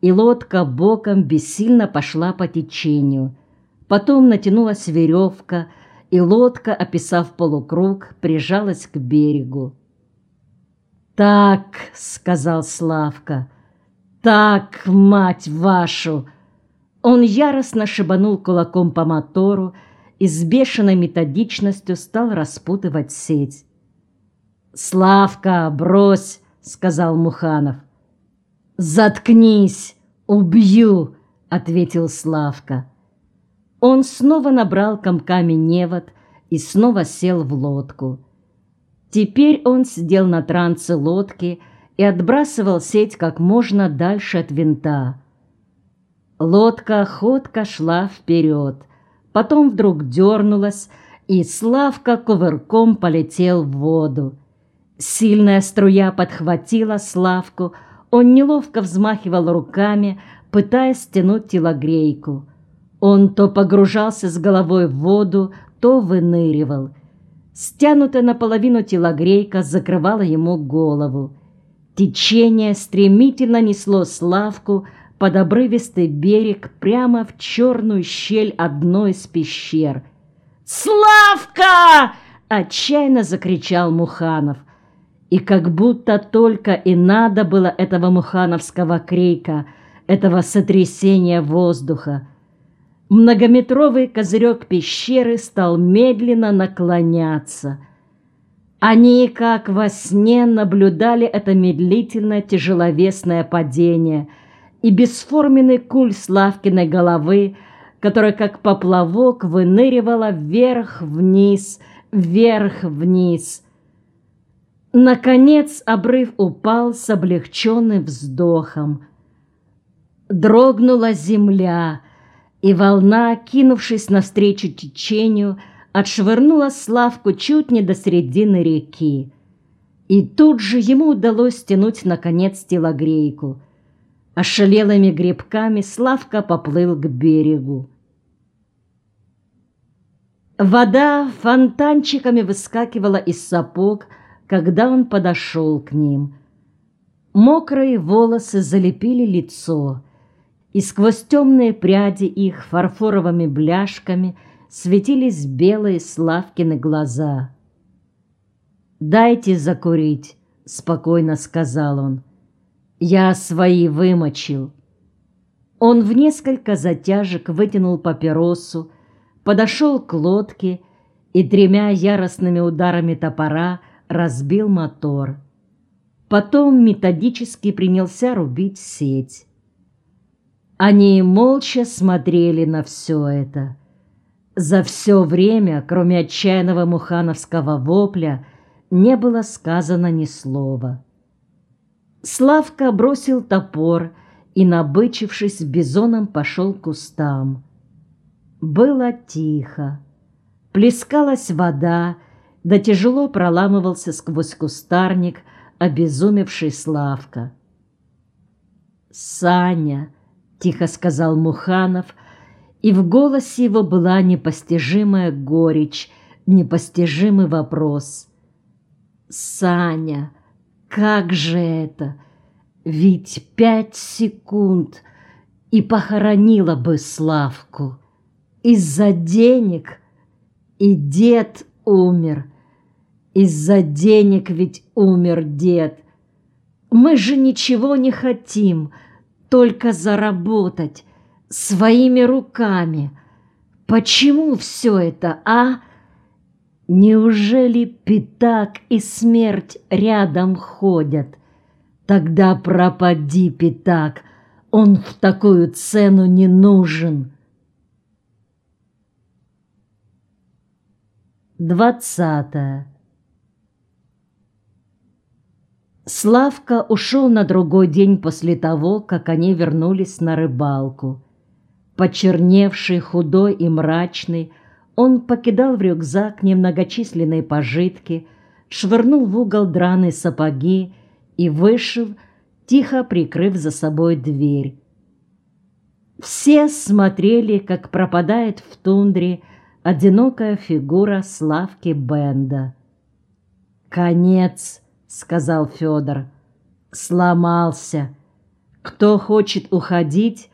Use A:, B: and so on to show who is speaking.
A: и лодка боком бессильно пошла по течению. Потом натянулась веревка, и лодка, описав полукруг, прижалась к берегу. «Так», — сказал Славка, — «так, мать вашу!» Он яростно шибанул кулаком по мотору и с бешеной методичностью стал распутывать сеть. «Славка, брось!» — сказал Муханов. «Заткнись! Убью!» — ответил Славка. Он снова набрал комками невод и снова сел в лодку. Теперь он сидел на трансе лодки и отбрасывал сеть как можно дальше от винта. Лодка ходко шла вперед, потом вдруг дернулась, и Славка кувырком полетел в воду. Сильная струя подхватила Славку, он неловко взмахивал руками, пытаясь стянуть телогрейку. Он то погружался с головой в воду, то выныривал. Стянутая наполовину телогрейка закрывала ему голову. Течение стремительно несло Славку под обрывистый берег прямо в черную щель одной из пещер. «Славка!» — отчаянно закричал Муханов. И как будто только и надо было этого мухановского крика, этого сотрясения воздуха. Многометровый козырек пещеры стал медленно наклоняться. Они, как во сне, наблюдали это медлительное тяжеловесное падение и бесформенный куль Славкиной головы, которая, как поплавок, выныривала вверх-вниз, вверх-вниз. Наконец обрыв упал с облегченным вздохом. Дрогнула земля — и волна, кинувшись навстречу течению, отшвырнула Славку чуть не до середины реки. И тут же ему удалось стянуть, наконец, телогрейку. Ошалелыми грибками Славка поплыл к берегу. Вода фонтанчиками выскакивала из сапог, когда он подошел к ним. Мокрые волосы залепили лицо — и сквозь темные пряди их фарфоровыми бляшками светились белые Славкины глаза. «Дайте закурить», — спокойно сказал он. «Я свои вымочил». Он в несколько затяжек вытянул папиросу, подошел к лодке и тремя яростными ударами топора разбил мотор. Потом методически принялся рубить сеть. Они молча смотрели на все это. За все время, кроме отчаянного мухановского вопля, не было сказано ни слова. Славка бросил топор и, набычившись, бизоном пошел к кустам. Было тихо. Плескалась вода, да тяжело проламывался сквозь кустарник обезумевший Славка. «Саня!» — тихо сказал Муханов, и в голосе его была непостижимая горечь, непостижимый вопрос. «Саня, как же это? Ведь пять секунд и похоронила бы Славку. Из-за денег и дед умер. Из-за денег ведь умер дед. Мы же ничего не хотим» только заработать своими руками. Почему все это, а? Неужели пятак и смерть рядом ходят? Тогда пропади, пятак, он в такую цену не нужен. Двадцатое. Славка ушел на другой день после того, как они вернулись на рыбалку. Почерневший, худой и мрачный, он покидал в рюкзак немногочисленные пожитки, швырнул в угол драные сапоги и вышел, тихо прикрыв за собой дверь. Все смотрели, как пропадает в тундре одинокая фигура Славки Бенда. Конец — сказал Федор. Сломался. Кто хочет уходить,